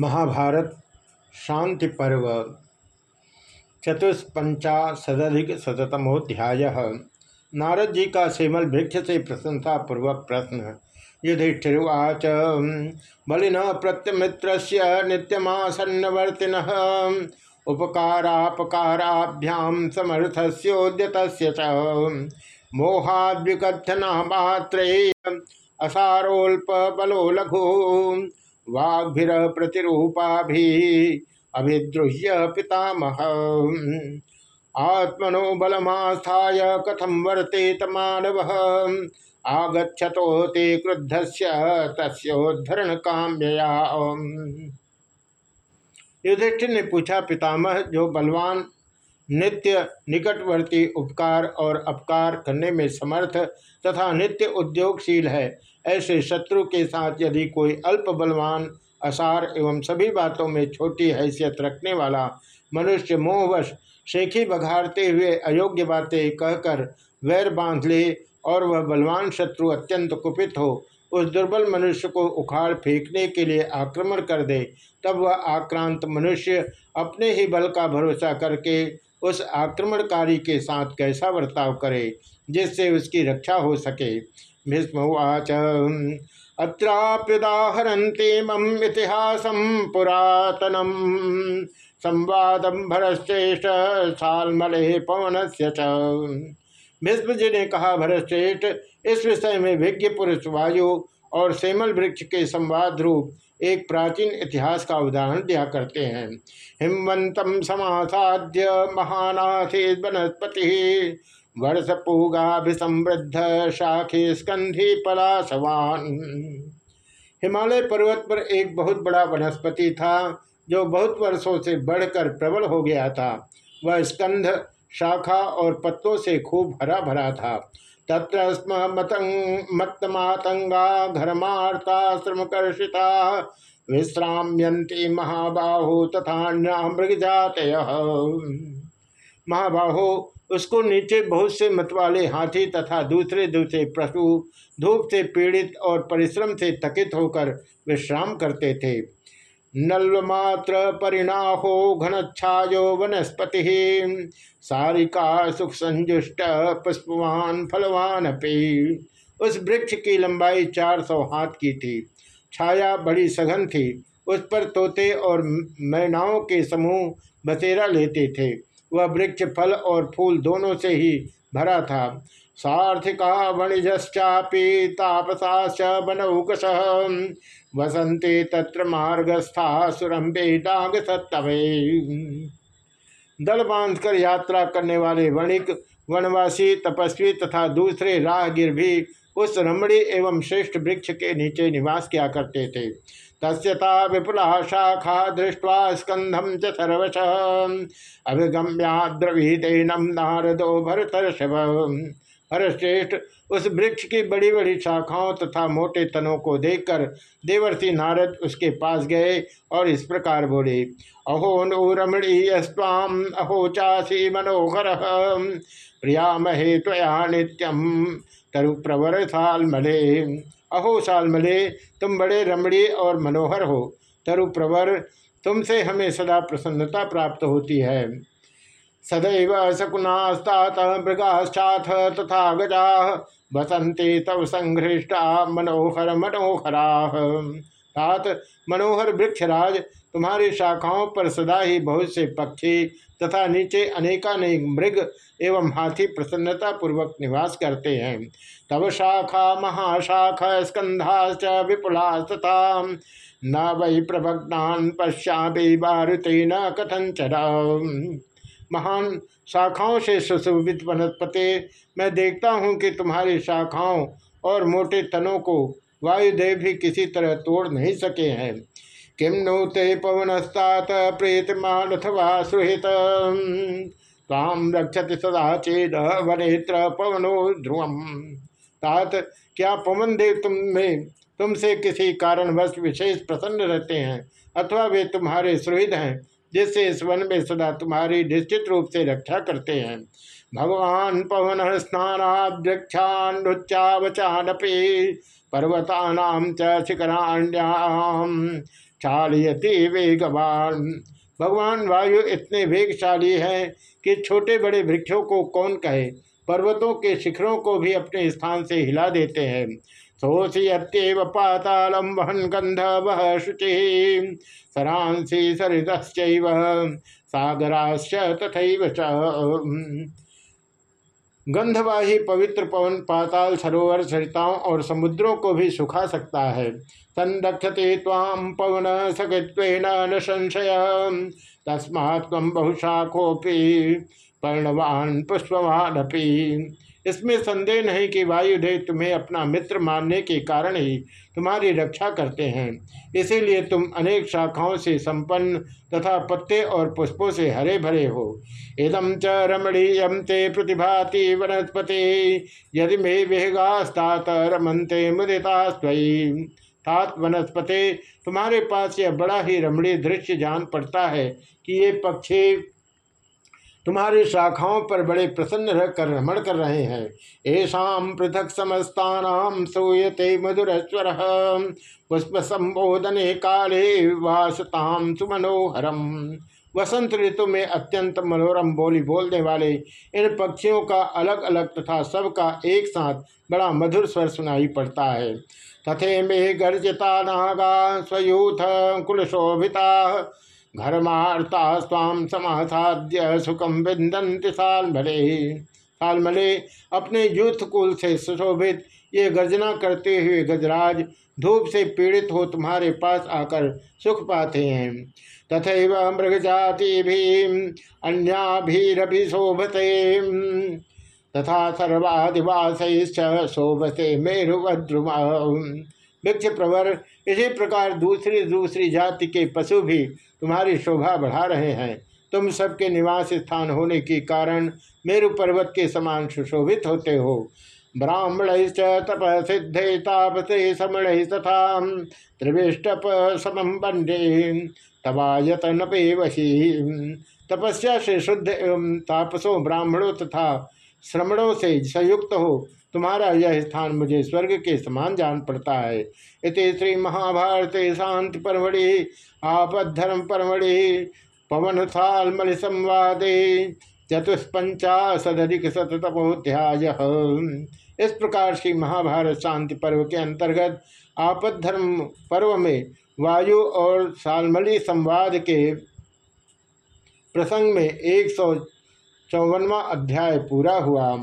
महाभारत, शांति पर्व चतुष्पंचाशदिक शतमोध्याय नारद जी का सेमल वृक्ष से प्रशंसा पूर्वक प्रश्न, युधिष्ठिर्वाच, बलिन प्रत्यमित्र नित्यमासन्नवर्तिन उपकारापकाराभ्याम समर्थस्योद्यत मोहाद्विकथना मात्र असारोल्प बलो लघु वाग्भिर प्रतिरूपा भी अभिद्रुह्य पितामह आत्मनो बलमास्थाय कथम वर्तेत मानव? आगछतो ते क्रुद्ध से तस्ोद्धरण काम्यया युधिष्ठिर ने पूछा, पितामह, जो बलवान, नित्य निकटवर्ती उपकार और अपकार करने में समर्थ तथा नित्य उद्योगशील है ऐसे शत्रु के साथ यदि कोई अल्प बलवान, असार एवं सभी बातों में छोटी हैसियत रखने वाला मनुष्य मोहवश शेखी बघारते हुए अयोग्य बातें कहकर वैर बाँध ले और वह बलवान शत्रु अत्यंत कुपित हो, उस दुर्बल मनुष्य को उखाड़ फेंकने के लिए आक्रमण कर दे, तब वह आक्रांत मनुष्य अपने ही बल का भरोसा करके उस आक्रमणकारी के साथ कैसा बर्ताव करे, जिससे उसकी रक्षा हो सके। भीष्मवाच अत्राप्युदाहरती मम इतिहास पुरातनम। संवाद भरश्रेष्ठ सालमले पवन से भीष्म जी ने कहा भरश्रेष्ठ इस विषय में विज्ञ पुरुष वायु और सेमल वृक्ष के संवाद रूप एक प्राचीन इतिहास का उदाहरण दिया करते हैं। हिमवंतम समासाध्य महानाथी वनस्पति वर्षपूगाभिसमृद्ध शाखी स्कंधी पलासवान हिमालय पर्वत पर एक बहुत बड़ा वनस्पति था, जो बहुत वर्षों से बढ़कर प्रबल हो गया था। वह स्कंध, शाखा और पत्तों से खूब हरा भरा था। तत्र स्म मत्तमातंगा, घरमार्ता, श्रमकर्षिता विश्राम्यंती महाबाहो तथा मृग जातय महाबाहो उसको नीचे बहुत से मत वाले हाथी तथा दूसरे दूसरे पशु, धूप से पीड़ित और परिश्रम से थकित होकर विश्राम करते थे। नल्वमात्र परिणाहो घनच्छायो वनस्पति, सारिका सुख संजुष्ट पुष्पवान फलवान अपी। उस वृक्ष की लंबाई चार सौ हाथ की थी। छाया बड़ी सघन थी। उस पर तोते और मैनाओं के समूह बसेरा लेते थे। वह वृक्ष, फल और फूल दोनों से ही भरा था। सार्थिका वणिजश्चापी तापसाश्च बनौकश वसंते तत्र मार्गस्था सुरम्बे डाग सत्तवे दल बांधकर यात्रा करने वाले वणिक, वनवासी, तपस्वी तथा दूसरे राहगीर भी उस रमणी एवं श्रेष्ठ वृक्ष के नीचे निवास किया करते थे। तस्ता विपुला शाखा दृष्ट्वा स्कंधम च सर्वश। अभिगम्याद्रवीदेनम नारदो भरतर्षभ हरश्रेष्ठ उस वृक्ष की बड़ी बड़ी शाखाओं तथा मोटे तनों को देखकर देवर्षि नारद उसके पास गए और इस प्रकार बोले, अहो नो रमणी रमणीयस्वाम अहो चासी मनोहर। प्रिया महे त्वया नित्यम। तरु प्रवर साल मले। अहो सालमले तुम बड़े रमणीय और मनोहर हो। तरु प्रवर, तुमसे हमें सदा प्रसन्नता प्राप्त होती है। सदैव शकुनास्तात मृगाश्चाथ तथा गजा। बसंते तव संघृष्टा मनोहर मनोहरा। तात, मनोहर वृक्षराज, तुम्हारी शाखाओं पर सदा ही बहुत से पक्षी तथा नीचे अनेकानेक मृग एवं हाथी प्रसन्नता पूर्वक निवास करते हैं। तब शाखा महाशाखा स्कंधाश्च विपुला तथा न वै प्रभग्नान पश्चापि बारुते न कथंचर महान शाखाओं से सुशोभित वनस्पति, मैं देखता हूँ कि तुम्हारी शाखाओं और मोटे तनों को वायुदेव भी किसी तरह तोड़ नहीं सके हैं। किम नो ते पवनस्तात प्रेतमान अथवा सुहित? ताम रक्षति सदा चेद वनेत्र पवनो ध्रुवम। तात, क्या पवन देव तुम में, तुमसे किसी कारणवश विशेष प्रसन्न रहते हैं, अथवा वे तुम्हारे सुहृद हैं, जिससे इस वन में सदा तुम्हारी निश्चित रूप से रक्षा करते हैं। भगवान पवन स्नानाद्रक्षान्चावचानपी पर्वता च शिखराण्याम। चालयति वेगवान। भगवान वायु इतने वेगशाली हैं कि छोटे बड़े वृक्षों को कौन कहे? पर्वतों के शिखरों को भी अपने स्थान से हिला देते हैं। सोषयत्यव पातालम वहन गंध वह शुचि। सरांसी सरितश्चैव। सागराश्च तथैव च। गंधवाही पवित्र पवन पाताल सरोवर सरिताओं और समुद्रों को भी सुखा सकता है। संरक्षते ताम पवन सखित्व न संशय तस्मात् बहुशाखोपी पर्णवान पुष्पवान इसमें संदेह नहीं कि वायुदेव तुम्हें अपना मित्र मानने के कारण ही तुम्हारी रक्षा करते हैं। इसीलिए तुम अनेक शाखाओं से संपन्न तथा पत्ते और पुष्पों से हरे भरे हो। इदम च रमणीयम ते प्रतिभाति वनस्पति, यदि मे वेगास्तात रमनते मुदिता स्वयं तात वनस्पति, तुम्हारे पास यह बड़ा ही रमणीय दृश्य जान पड़ता है कि ये पक्षी तुम्हारी शाखाओं पर बड़े प्रसन्न रहकर रमण कर रहे हैं। ऐसा पृथक समस्तान सूयते मधुर स्वर पुष्प संबोधने काले वासताम सुमनोहरम। वसंत ऋतु में अत्यंत मनोरम बोली बोलने वाले इन पक्षियों का अलग अलग तथा सबका एक साथ बड़ा मधुर स्वर सुनाई पड़ता है। तथे में गर्जता नागा स्वयूथ कुलशोभिता घरमार्ता स्वाम समासाद्य सुखम विंदंत सालमले। सालमले अपने यूथ कुल से सुशोभित, ये गर्जना करते हुए गजराज धूप से पीड़ित हो तुम्हारे पास आकर सुख पाते हैं। तथा मृग जाति भी अन्याभिशोभते तथा सर्वादिवास शोभते मेरुवद्रुमा वृक्ष प्रवर, इसी प्रकार दूसरी दूसरी जाति के पशु भी तुम्हारी शोभा बढ़ा रहे हैं। तुम सबके निवास स्थान होने के कारण मेरु पर्वत के समान सुशोभित होते हो। ब्राह्मण तप सिद्धे तापसे समण तथा त्रिविष्टप समम बंडे तवायतन वशी तपस्या से शुद्ध एवं तापसों ब्राह्मणों तथा श्रमणों से संयुक्त हो, तुम्हारा यह स्थान मुझे स्वर्ग के समान जान पड़ता है। इति श्री महाभारत शांति परमढ़ि, आपद्धर्म परमढ़ि पवन थाल मल संवादे चतुष्पंचाशदिक शतमोध्याय इस प्रकार श्री महाभारत शांति पर्व के अंतर्गत आपद्धर्म पर्व में वायु और सालमली संवाद के प्रसंग में एक सौ चौवनवा अध्याय पूरा हुआ।